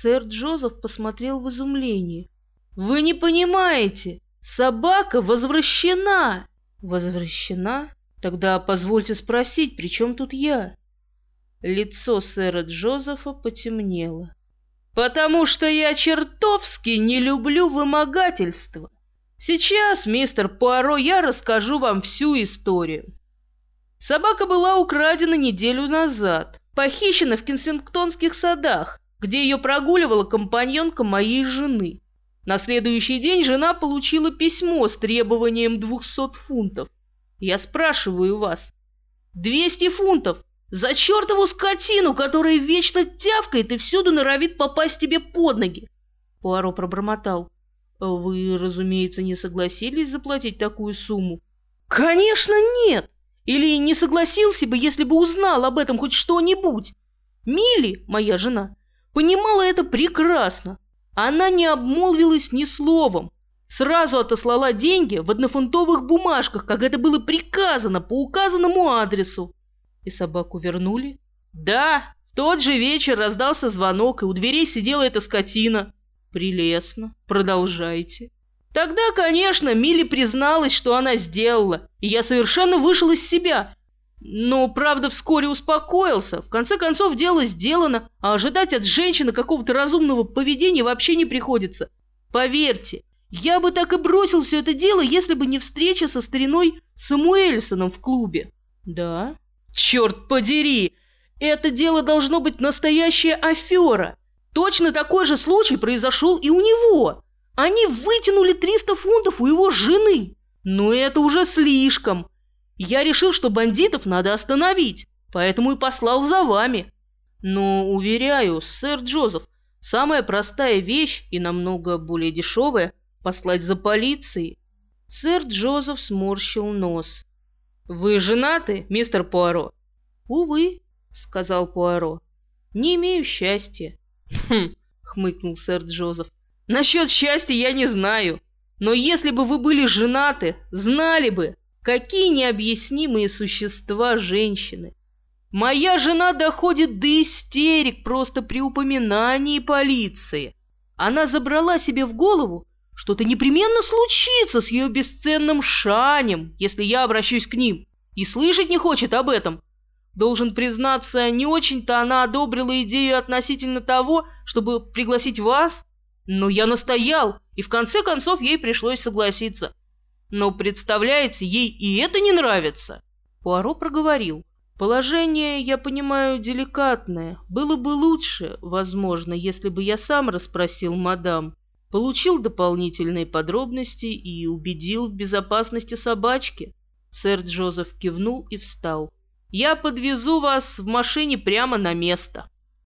Сэр Джозеф посмотрел в изумлении. «Вы не понимаете! Собака возвращена!» «Возвращена? Тогда позвольте спросить, при чем тут я?» Лицо сэра Джозефа потемнело. «Потому что я чертовски не люблю вымогательство. Сейчас, мистер Пуаро, я расскажу вам всю историю. Собака была украдена неделю назад, похищена в Кенсингтонских садах, где ее прогуливала компаньонка моей жены. На следующий день жена получила письмо с требованием двухсот фунтов. Я спрашиваю вас, двести фунтов за чертову скотину, которая вечно тявкает и всюду норовит попасть тебе под ноги. Пуаро пробормотал. Вы, разумеется, не согласились заплатить такую сумму? Конечно, нет. Или не согласился бы, если бы узнал об этом хоть что-нибудь. Милли, моя жена, понимала это прекрасно. Она не обмолвилась ни словом. Сразу отослала деньги в однофунтовых бумажках, как это было приказано по указанному адресу. И собаку вернули? Да, в тот же вечер раздался звонок, и у дверей сидела эта скотина. Прелестно. Продолжайте. Тогда, конечно, Милли призналась, что она сделала, и я совершенно вышел из себя. Но, правда, вскоре успокоился. В конце концов, дело сделано, а ожидать от женщины какого-то разумного поведения вообще не приходится. Поверьте, я бы так и бросил все это дело, если бы не встреча со стариной Самуэльсоном в клубе. Да? Черт подери! Это дело должно быть настоящая афера. Точно такой же случай произошел и у него. Они вытянули 300 фунтов у его жены. Но это уже слишком. Я решил, что бандитов надо остановить, поэтому и послал за вами. Но, уверяю, сэр Джозеф, самая простая вещь и намного более дешевая — послать за полицией. Сэр Джозеф сморщил нос. «Вы женаты, мистер Пуаро?» «Увы», — сказал Пуаро, — «не имею счастья». «Хм», — хмыкнул сэр Джозеф, Насчет счастья я не знаю, но если бы вы были женаты, знали бы, какие необъяснимые существа женщины. Моя жена доходит до истерик просто при упоминании полиции. Она забрала себе в голову, что-то непременно случится с ее бесценным шанем, если я обращусь к ним, и слышать не хочет об этом. Должен признаться, не очень-то она одобрила идею относительно того, чтобы пригласить вас но я настоял, и в конце концов ей пришлось согласиться. Но, представляете, ей и это не нравится. Пуаро проговорил. Положение, я понимаю, деликатное. Было бы лучше, возможно, если бы я сам расспросил мадам. Получил дополнительные подробности и убедил в безопасности собачки. Сэр Джозеф кивнул и встал. «Я подвезу вас в машине прямо на место».